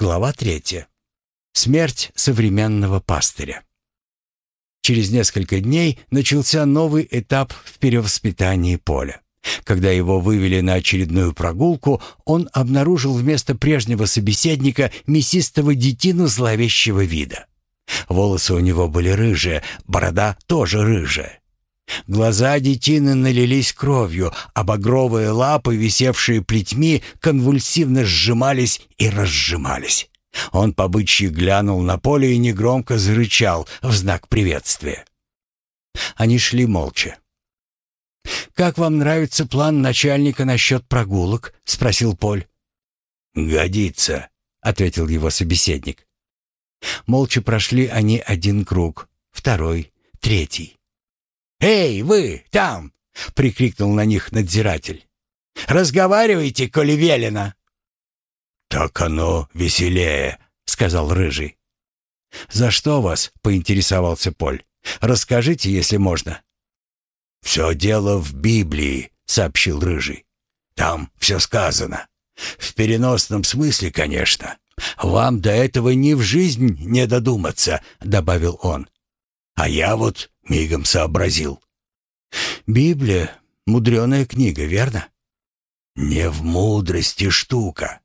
Глава третья. Смерть современного пастыря. Через несколько дней начался новый этап в перевоспитании Поля. Когда его вывели на очередную прогулку, он обнаружил вместо прежнего собеседника мясистого детину зловещего вида. Волосы у него были рыжие, борода тоже рыжая. Глаза детины налились кровью, а багровые лапы, висевшие плетьми, конвульсивно сжимались и разжимались. Он по глянул на поле и негромко зарычал в знак приветствия. Они шли молча. «Как вам нравится план начальника насчет прогулок?» — спросил Поль. «Годится», — ответил его собеседник. Молча прошли они один круг, второй, третий. «Эй, вы, там!» — прикрикнул на них надзиратель. «Разговаривайте, коли велено!» «Так оно веселее», — сказал Рыжий. «За что вас?» — поинтересовался Поль. «Расскажите, если можно». «Все дело в Библии», — сообщил Рыжий. «Там все сказано. В переносном смысле, конечно. Вам до этого ни в жизнь не додуматься», — добавил он. «А я вот мигом сообразил». «Библия — мудреная книга, верно?» «Не в мудрости штука.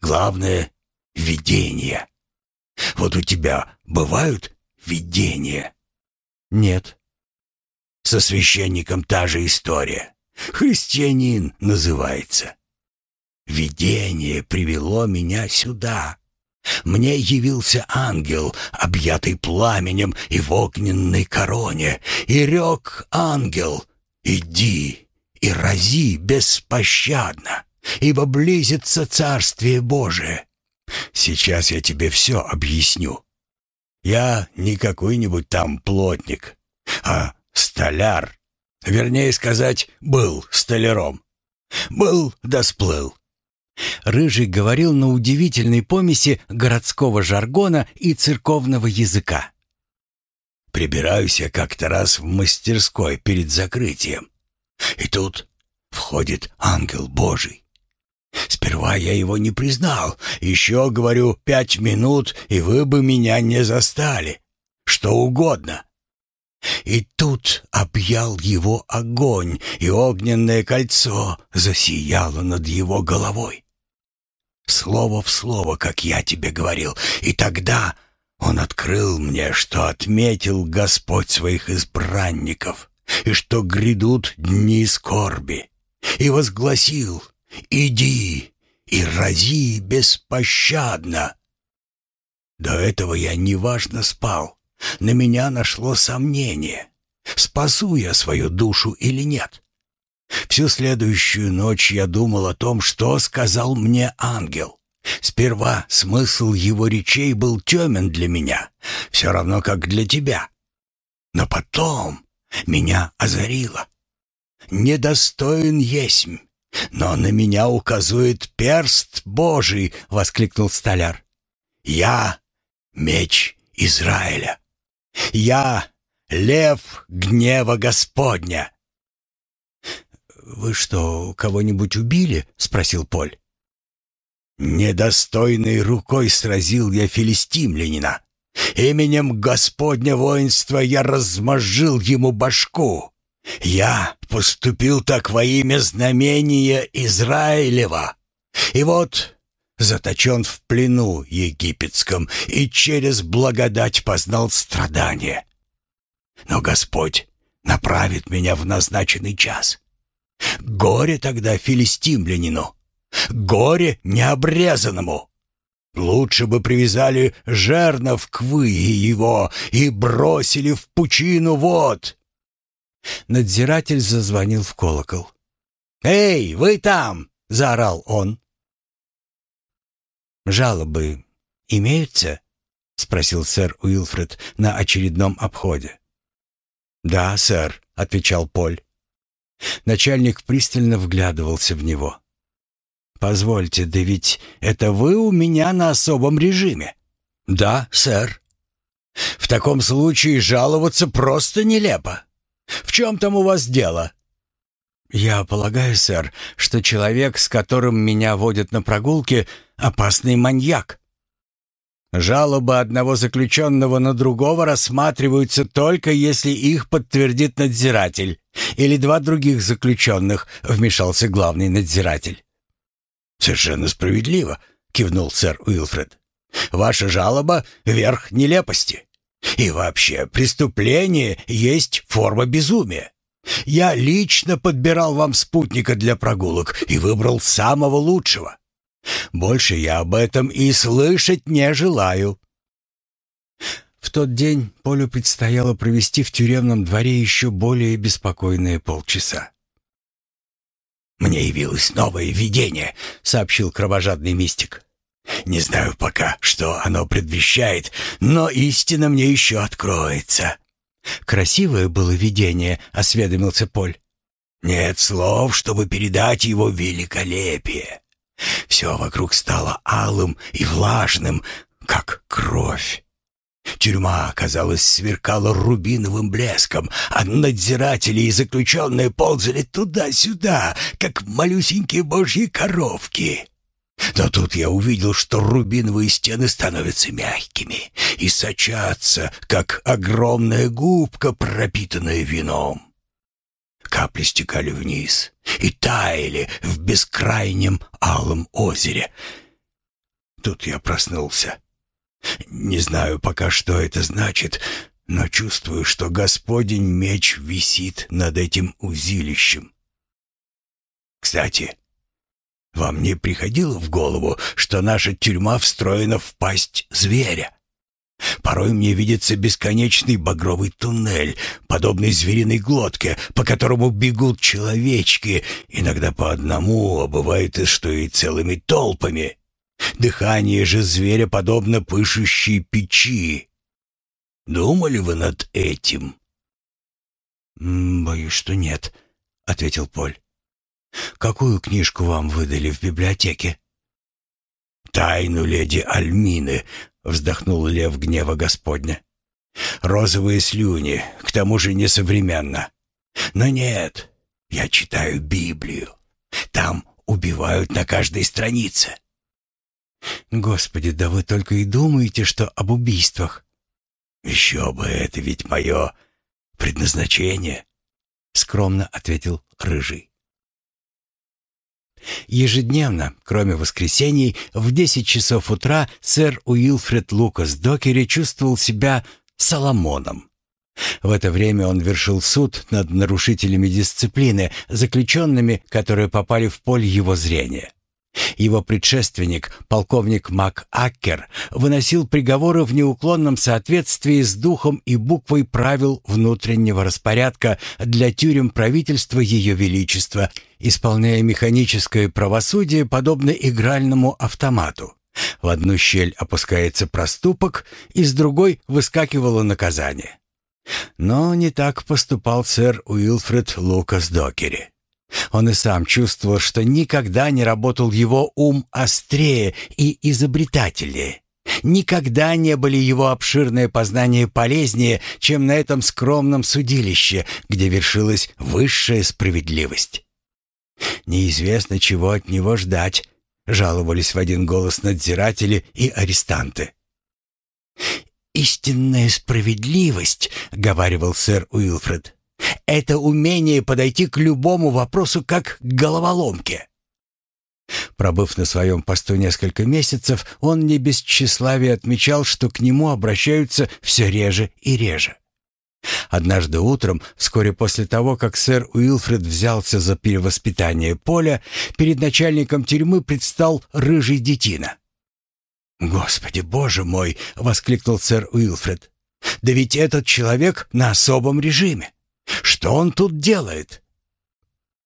Главное — видение. Вот у тебя бывают видения?» «Нет». «Со священником та же история. Христианин называется. Видение привело меня сюда. Мне явился ангел, объятый пламенем и в огненной короне, и рек ангел, иди и рази беспощадно, ибо близится Царствие Божие. Сейчас я тебе все объясню. Я не какой-нибудь там плотник, а столяр. Вернее сказать, был столяром. Был да сплыл. Рыжий говорил на удивительной помеси городского жаргона и церковного языка. «Прибираюсь я как-то раз в мастерской перед закрытием. И тут входит ангел Божий. Сперва я его не признал. Еще, говорю, пять минут, и вы бы меня не застали. Что угодно. И тут объял его огонь, и огненное кольцо засияло над его головой слово в слово, как я тебе говорил. И тогда он открыл мне, что отметил Господь своих избранников, и что грядут дни скорби, и возгласил «Иди и рази беспощадно». До этого я неважно спал. На меня нашло сомнение, спасу я свою душу или нет. Всю следующую ночь я думал о том, что сказал мне ангел. Сперва смысл его речей был темен для меня, все равно как для тебя. Но потом меня озарило. «Недостоин есмь, но на меня указывает перст Божий!» — воскликнул столяр. «Я — меч Израиля! Я — лев гнева Господня!» «Вы что, кого-нибудь убили?» — спросил Поль. «Недостойной рукой сразил я филистимлянина. Именем Господня воинства я размозжил ему башку. Я поступил так во имя знамения Израилева. И вот заточен в плену египетском и через благодать познал страдания. Но Господь направит меня в назначенный час. Горе тогда филистимлянину, горе необрезанному. Лучше бы привязали жернов к вые его и бросили в пучину вод. Надзиратель зазвонил в колокол. «Эй, вы там!» — заорал он. «Жалобы имеются?» — спросил сэр Уилфред на очередном обходе. «Да, сэр», — отвечал Поль. Начальник пристально вглядывался в него. «Позвольте, да ведь это вы у меня на особом режиме?» «Да, сэр». «В таком случае жаловаться просто нелепо. В чем там у вас дело?» «Я полагаю, сэр, что человек, с которым меня водят на прогулке, опасный маньяк». Жалобы одного заключенного на другого рассматриваются только если их подтвердит надзиратель или два других заключенных, вмешался главный надзиратель. «Совершенно справедливо», — кивнул сэр Уилфред. «Ваша жалоба — верх нелепости. И вообще, преступление есть форма безумия. Я лично подбирал вам спутника для прогулок и выбрал самого лучшего. Больше я об этом и слышать не желаю». В тот день Полю предстояло провести в тюремном дворе еще более беспокойные полчаса. «Мне явилось новое видение», — сообщил кровожадный мистик. «Не знаю пока, что оно предвещает, но истина мне еще откроется». «Красивое было видение», — осведомился Поль. «Нет слов, чтобы передать его великолепие. Все вокруг стало алым и влажным, как кровь. Тюрьма, казалось, сверкала рубиновым блеском, а надзиратели и заключенные ползали туда-сюда, как малюсенькие божьи коровки. Но тут я увидел, что рубиновые стены становятся мягкими и сочатся, как огромная губка, пропитанная вином. Капли стекали вниз и таяли в бескрайнем алом озере. Тут я проснулся. Не знаю пока, что это значит, но чувствую, что Господень меч висит над этим узилищем. Кстати, вам не приходило в голову, что наша тюрьма встроена в пасть зверя? Порой мне видится бесконечный багровый туннель, подобный звериной глотке, по которому бегут человечки, иногда по одному, а бывает и что и целыми толпами. Дыхание же зверя подобно пышущей печи. Думали вы над этим? «Боюсь, что нет», — ответил Поль. «Какую книжку вам выдали в библиотеке?» «Тайну леди Альмины», — вздохнул лев гнева Господня. «Розовые слюни, к тому же несовременно. Но нет, я читаю Библию. Там убивают на каждой странице. «Господи, да вы только и думаете, что об убийствах!» «Еще бы, это ведь мое предназначение!» — скромно ответил Рыжий. Ежедневно, кроме воскресений, в десять часов утра сэр Уилфред Лукас Докери чувствовал себя Соломоном. В это время он вершил суд над нарушителями дисциплины, заключенными, которые попали в поле его зрения. Его предшественник, полковник Мак Аккер, выносил приговоры в неуклонном соответствии с духом и буквой правил внутреннего распорядка для тюрем правительства Ее Величества, исполняя механическое правосудие, подобно игральному автомату. В одну щель опускается проступок, из другой выскакивало наказание. Но не так поступал сэр Уилфред Лукас Докери. Он и сам чувствовал, что никогда не работал его ум острее и изобретательнее. Никогда не были его обширные познания полезнее, чем на этом скромном судилище, где вершилась высшая справедливость. Неизвестно, чего от него ждать, жаловались в один голос надзиратели и арестанты. «Истинная справедливость», — говаривал сэр Уилфред, это умение подойти к любому вопросу как к головоломке. Пробыв на своем посту несколько месяцев, он не без тщеславия отмечал, что к нему обращаются все реже и реже. Однажды утром, вскоре после того, как сэр Уилфред взялся за перевоспитание Поля, перед начальником тюрьмы предстал рыжий детина. «Господи, боже мой!» — воскликнул сэр Уилфред. «Да ведь этот человек на особом режиме. Что он тут делает?»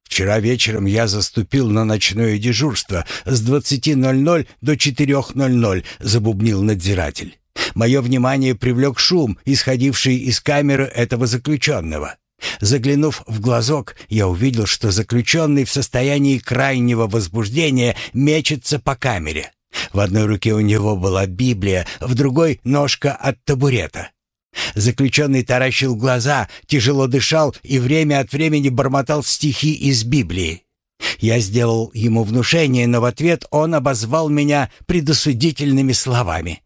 Вчера вечером я заступил на ночное дежурство с 20.00 до 4.00, забубнил надзиратель. Мое внимание привлек шум, исходивший из камеры этого заключенного. Заглянув в глазок, я увидел, что заключенный в состоянии крайнего возбуждения мечется по камере. В одной руке у него была Библия, в другой — ножка от табурета. Заключенный таращил глаза, тяжело дышал и время от времени бормотал стихи из Библии. Я сделал ему внушение, но в ответ он обозвал меня предосудительными словами.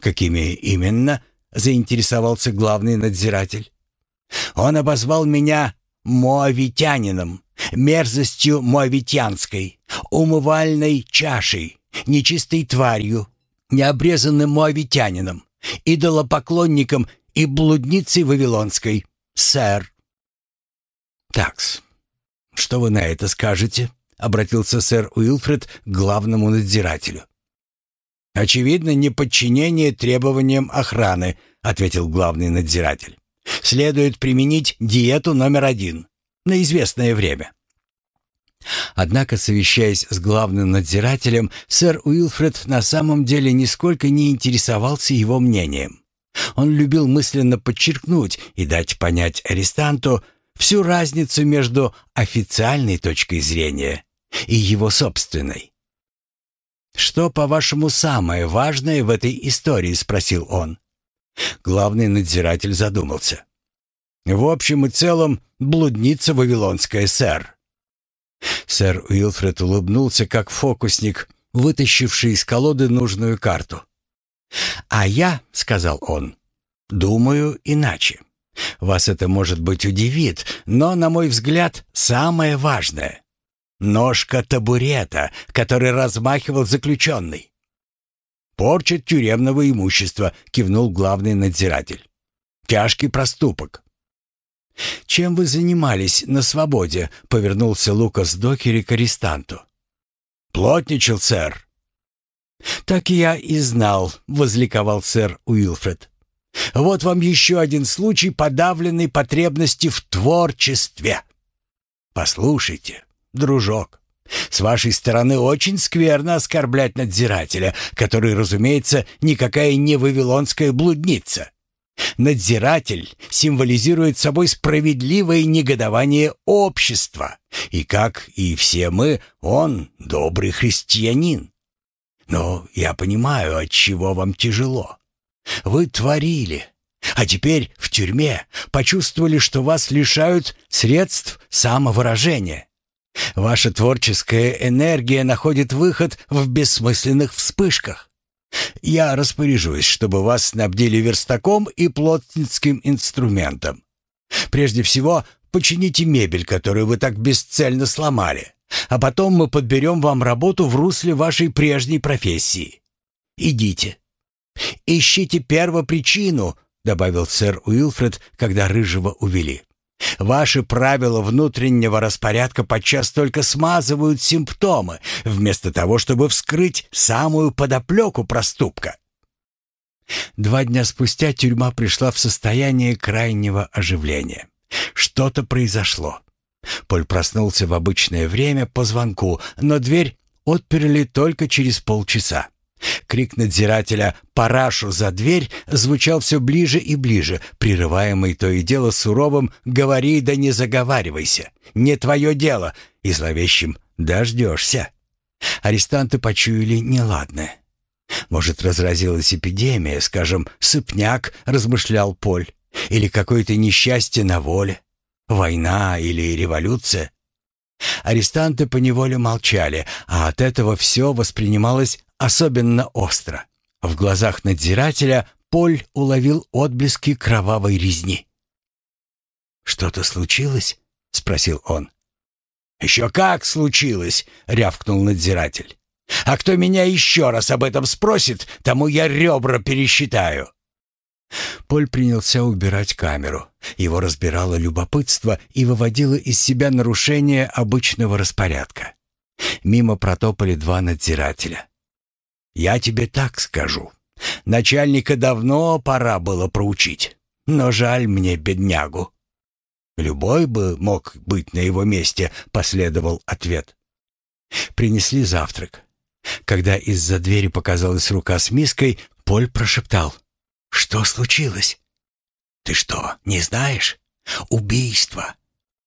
«Какими именно?» — заинтересовался главный надзиратель. «Он обозвал меня моавитянином, мерзостью моавитянской, умывальной чашей, нечистой тварью, необрезанным моавитянином, идолопоклонником и блудницей вавилонской, сэр». «Такс, что вы на это скажете?» — обратился сэр Уилфред к главному надзирателю. «Очевидно, неподчинение требованиям охраны», — ответил главный надзиратель. «Следует применить диету номер один на известное время». Однако, совещаясь с главным надзирателем, сэр Уилфред на самом деле нисколько не интересовался его мнением. Он любил мысленно подчеркнуть и дать понять арестанту всю разницу между официальной точкой зрения и его собственной. «Что, по-вашему, самое важное в этой истории?» — спросил он. Главный надзиратель задумался. «В общем и целом, блудница вавилонская, сэр». Сэр Уилфред улыбнулся, как фокусник, вытащивший из колоды нужную карту. «А я», — сказал он, — «думаю иначе. Вас это, может быть, удивит, но, на мой взгляд, самое важное Ножка табурета, который размахивал заключенный. «Порча тюремного имущества», — кивнул главный надзиратель. «Тяжкий проступок». «Чем вы занимались на свободе?» — повернулся Лукас Докери к арестанту. «Плотничал, сэр». «Так я и знал», — возликовал сэр Уилфред. «Вот вам еще один случай подавленной потребности в творчестве. Послушайте, дружок. С вашей стороны очень скверно оскорблять надзирателя, который, разумеется, никакая не вавилонская блудница. Надзиратель символизирует собой справедливое негодование общества, и, как и все мы, он добрый христианин. Но я понимаю, от чего вам тяжело. Вы творили, а теперь в тюрьме почувствовали, что вас лишают средств самовыражения. Ваша творческая энергия находит выход в бессмысленных вспышках. Я распоряжусь, чтобы вас снабдили верстаком и плотницким инструментом. Прежде всего, почините мебель, которую вы так бесцельно сломали, а потом мы подберем вам работу в русле вашей прежней профессии. Идите. Ищите первопричину, добавил сэр Уилфред, когда рыжего увели. Ваши правила внутреннего распорядка подчас только смазывают симптомы, вместо того, чтобы вскрыть самую подоплеку проступка. Два дня спустя тюрьма пришла в состояние крайнего оживления. Что-то произошло. Поль проснулся в обычное время по звонку, но дверь отперли только через полчаса. Крик надзирателя «Парашу за дверь!» звучал все ближе и ближе, прерываемый то и дело суровым «Говори да не заговаривайся! Не твое дело!» и зловещим «Дождешься!» Арестанты почуяли неладное. Может, разразилась эпидемия, скажем, сыпняк, размышлял Поль, или какое-то несчастье на воле, война или революция. Арестанты поневоле молчали, а от этого все воспринималось особенно остро. В глазах надзирателя Поль уловил отблески кровавой резни. «Что-то случилось?» — спросил он. «Еще как случилось!» — рявкнул надзиратель. «А кто меня еще раз об этом спросит, тому я ребра пересчитаю!» Поль принялся убирать камеру. Его разбирало любопытство и выводило из себя нарушение обычного распорядка. Мимо протопали два надзирателя. «Я тебе так скажу. Начальника давно пора было проучить, но жаль мне беднягу». «Любой бы мог быть на его месте», — последовал ответ. Принесли завтрак. Когда из-за двери показалась рука с миской, Поль прошептал — что случилось? Ты что, не знаешь? Убийство.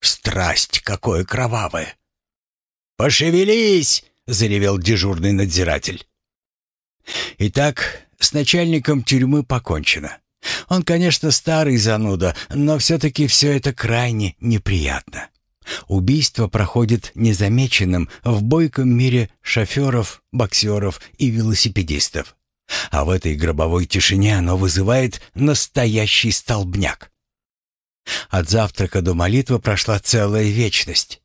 Страсть какое кровавое. Пошевелись, заревел дежурный надзиратель. Итак, с начальником тюрьмы покончено. Он, конечно, старый зануда, но все-таки все это крайне неприятно. Убийство проходит незамеченным в бойком мире шоферов, боксеров и велосипедистов. А в этой гробовой тишине оно вызывает настоящий столбняк. От завтрака до молитвы прошла целая вечность.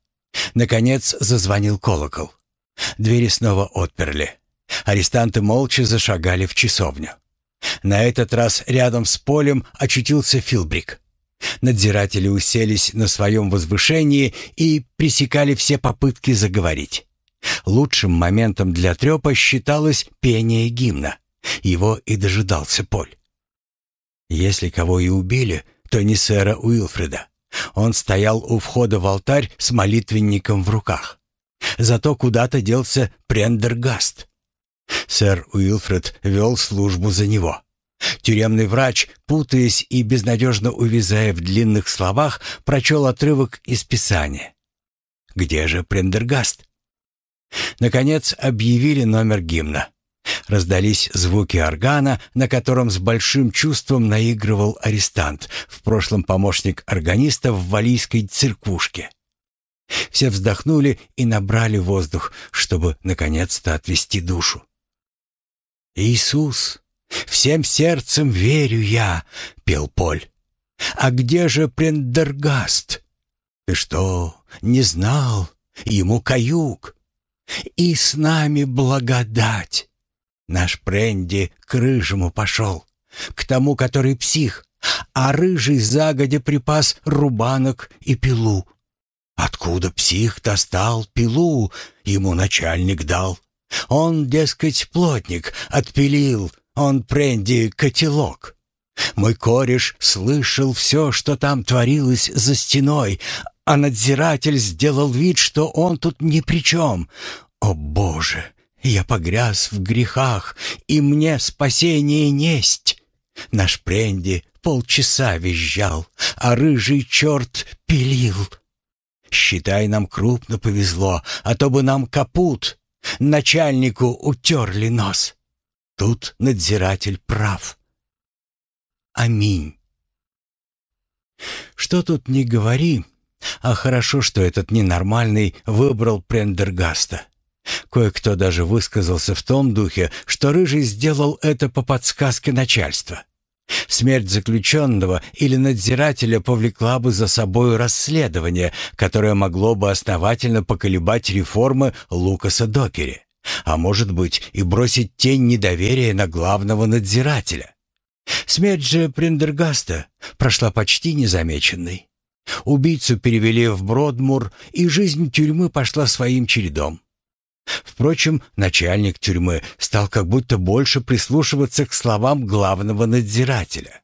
Наконец зазвонил колокол. Двери снова отперли. Арестанты молча зашагали в часовню. На этот раз рядом с полем очутился Филбрик. Надзиратели уселись на своем возвышении и пресекали все попытки заговорить. Лучшим моментом для трёпа считалось пение гимна. Его и дожидался Поль. Если кого и убили, то не сэра Уилфреда. Он стоял у входа в алтарь с молитвенником в руках. Зато куда-то делся Прендергаст. Сэр Уилфред вел службу за него. Тюремный врач, путаясь и безнадежно увязая в длинных словах, прочел отрывок из Писания. «Где же Прендергаст?» Наконец объявили номер гимна. Раздались звуки органа, на котором с большим чувством наигрывал арестант, в прошлом помощник органиста в валийской церквушке. Все вздохнули и набрали воздух, чтобы наконец-то отвести душу. «Иисус, всем сердцем верю я», — пел Поль. «А где же Прендергаст? Ты что, не знал? Ему каюк. И с нами благодать. Наш Пренди к рыжему пошел, к тому, который псих, а рыжий загодя припас рубанок и пилу. Откуда псих достал пилу, ему начальник дал. Он, дескать, плотник, отпилил, он Пренди котелок. Мой кореш слышал все, что там творилось за стеной, а надзиратель сделал вид, что он тут ни при чем. О, Боже, я погряз в грехах, и мне спасение несть. Наш Пренди полчаса визжал, а рыжий черт пилил. Считай, нам крупно повезло, а то бы нам капут. Начальнику утерли нос. Тут надзиратель прав. Аминь. Что тут не говори, а хорошо, что этот ненормальный выбрал Прендергаста. Кое-кто даже высказался в том духе, что Рыжий сделал это по подсказке начальства. Смерть заключенного или надзирателя повлекла бы за собой расследование, которое могло бы основательно поколебать реформы Лукаса Докери, а может быть и бросить тень недоверия на главного надзирателя. Смерть же Прендергаста прошла почти незамеченной. Убийцу перевели в Бродмур, и жизнь тюрьмы пошла своим чередом. Впрочем, начальник тюрьмы стал как будто больше прислушиваться к словам главного надзирателя.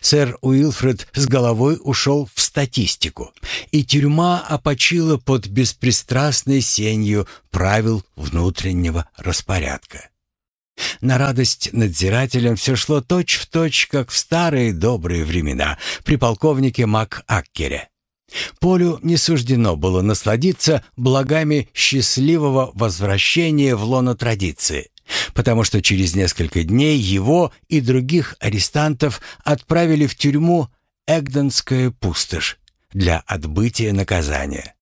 Сэр Уилфред с головой ушел в статистику, и тюрьма опочила под беспристрастной сенью правил внутреннего распорядка. На радость надзирателям все шло точь-в-точь, точь, как в старые добрые времена при полковнике МакАккере. Полю не суждено было насладиться благами счастливого возвращения в лоно традиции, потому что через несколько дней его и других арестантов отправили в тюрьму Эгденская пустошь для отбытия наказания.